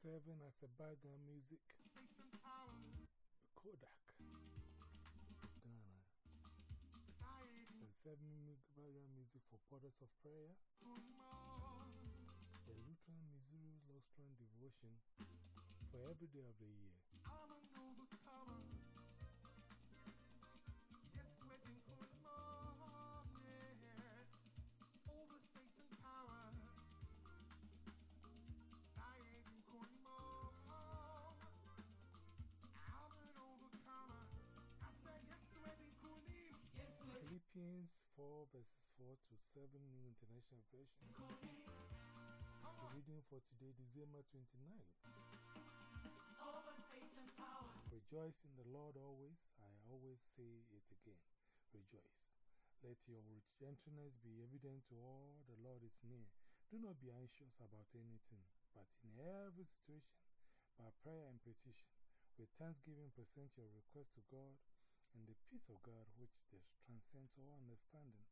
serving as a background music. Kodak. Ghana. It's serving background music for Portals of Prayer. The Lutheran Missouri Lutheran Devotion for every day of the year. 4 verses 4 to 7, New International Version. The reading for today, December 29th. Over Rejoice in the Lord always. I always say it again. Rejoice. Let your gentleness be evident to all. The Lord is near. Do not be anxious about anything, but in every situation, by prayer and petition, with thanksgiving, present your request to God, and the peace of God, which transcends all understanding,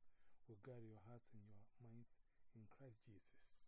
will guard your hearts and your minds in Christ Jesus.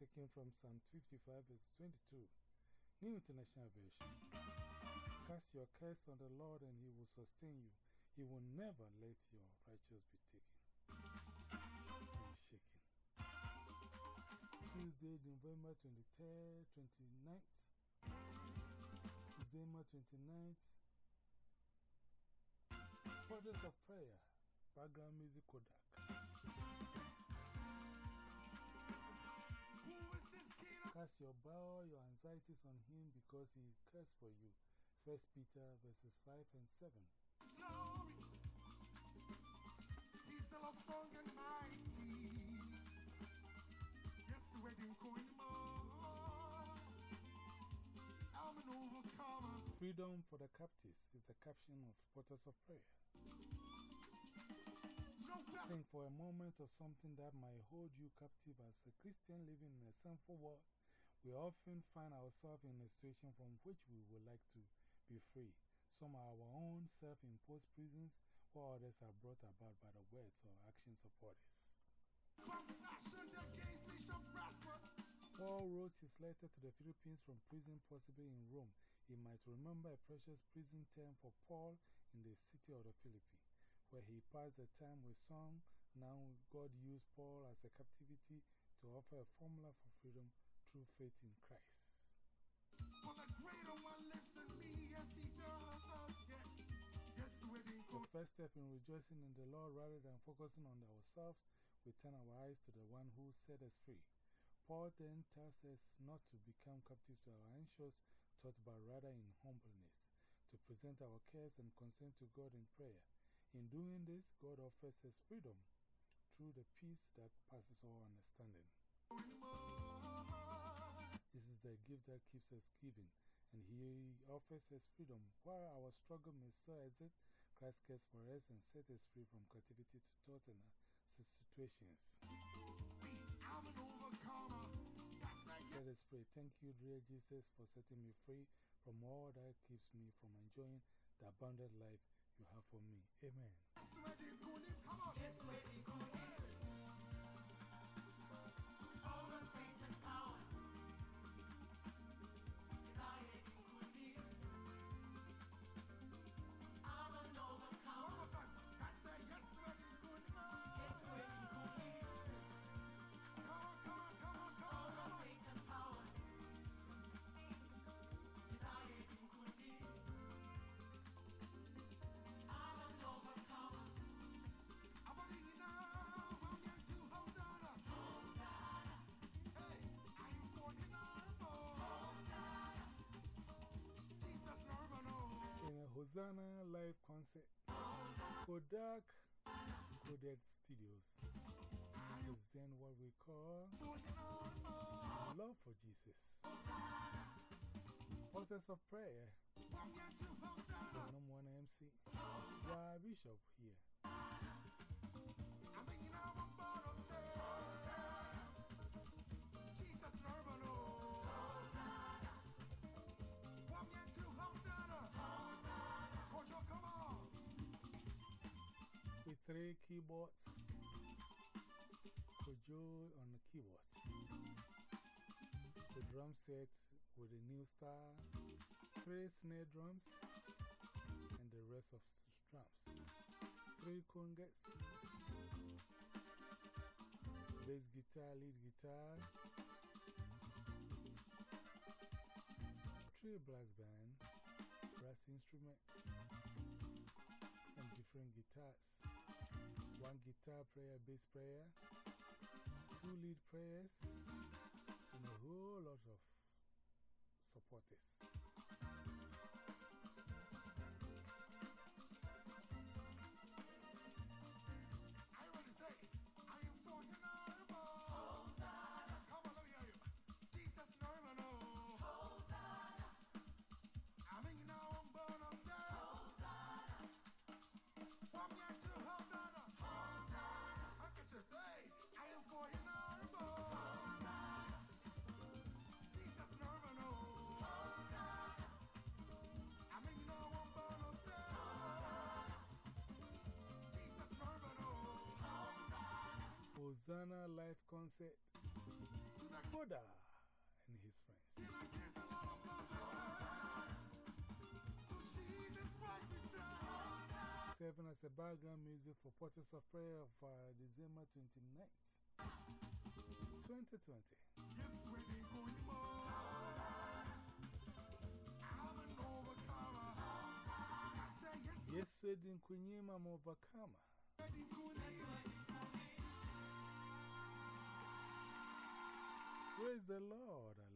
Taken from Psalm 55, verse 22, New International Version. Cast your cares on the Lord, and He will sustain you. He will never let your righteous be taken. And shaken. Tuesday, November 23rd, 29th. December 29th. Portals of Prayer. Background music Kodak. Cast your bow, your anxieties on him because he cares for you. First Peter verses 5 and 7. glory? He's the Lord strong and mighty. Yes, wedding more. I'm an overcomer. Freedom for the captives is the caption of Portals of Prayer. Think for a moment of something that might hold you captive as a Christian living in a sinful world. We often find ourselves in a situation from which we would like to be free. Some are our own self imposed prisons, while others are brought about by the words or actions of others. From fashioned against me shall prosper. Paul wrote his letter to the Philippians from prison, possibly in Rome. He might remember a precious prison term for Paul in the city of the Philippi, where he passed the time with song. Now, God used Paul as a captivity to offer a formula for freedom through faith in Christ. For the greater one lives in me as he does. Yeah. Yes, The first step in rejoicing in the Lord rather than focusing on ourselves, we turn our eyes to the one who set us free. Paul then tells us not to become captive to our anxious thoughts, but rather in humbleness, to present our cares and concern to God in prayer. In doing this, God offers us freedom through the peace that passes all understanding. This is the gift that keeps us giving, and He offers us freedom. While our struggle may still exist, Christ cares for us and set us free from captivity to thoughts and uh, situations. I'm an overcomer. That's the Let us pray. Thank you, dear Jesus, for setting me free from all that keeps me from enjoying the abundant life you have for me. Amen. Hosanna live concert. Kodak Coded Studios. Present what we call Love for Jesus. Portals of Prayer. Number one MC. Yeah, Bishop here. Three keyboards. Kojo on the keyboards. The drum set with a new star. Three snare drums. And the rest of drums. Three congas. Bass guitar, lead guitar. Three brass band. Brass instrument. And different guitars. One guitar player, bass player. Two lead players. And a whole lot of supporters. Hosanna live concert. Koda and his friends. Serving as a background music for Portals of Prayer of uh, December 29th, 2020. Yes, Sweden Kunyima Mobakama. Praise the Lord.